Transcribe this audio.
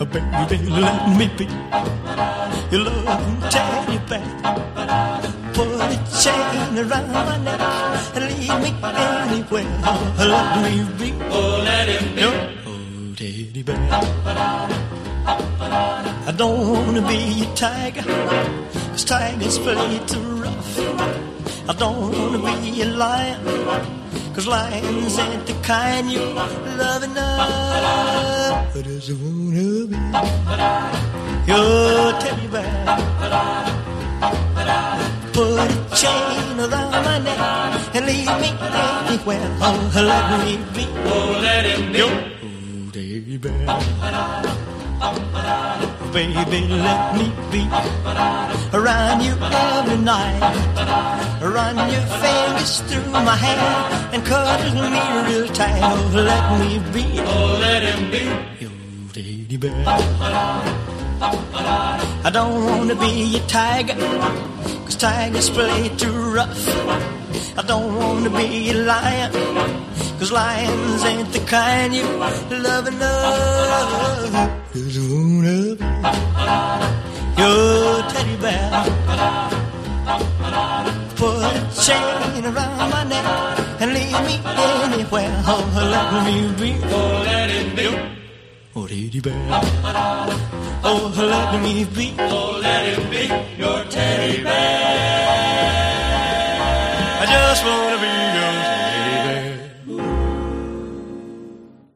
Baby, let me be your loving teddy bear. Put a chain around my neck and leave me anywhere. Let me be. Oh, let him be. Your old teddy bear. I don't wanna be a tiger, cause tigers play too rough. I don't wanna be a lion, cause lions ain't the kind you love enough. But I just wanna be your teddy bear. Put a chain around my neck and leave me anywhere. Oh, let me be Oh, let him be. your teddy bear. Baby, let me be around you every night. Run your fingers through my hair and cuddle me real tight. Oh, let me be Oh, let him be. your teddy bear. I don't wanna be a tiger, cause tigers play too rough. I don't wanna be a lion, cause lions ain't the kind you love enough. chain around my neck and lead me anywhere. Oh, let me be. Oh, let it be. Oh, teddy bear. Oh, let me be. Oh, let it be your teddy bear. I just wanna be your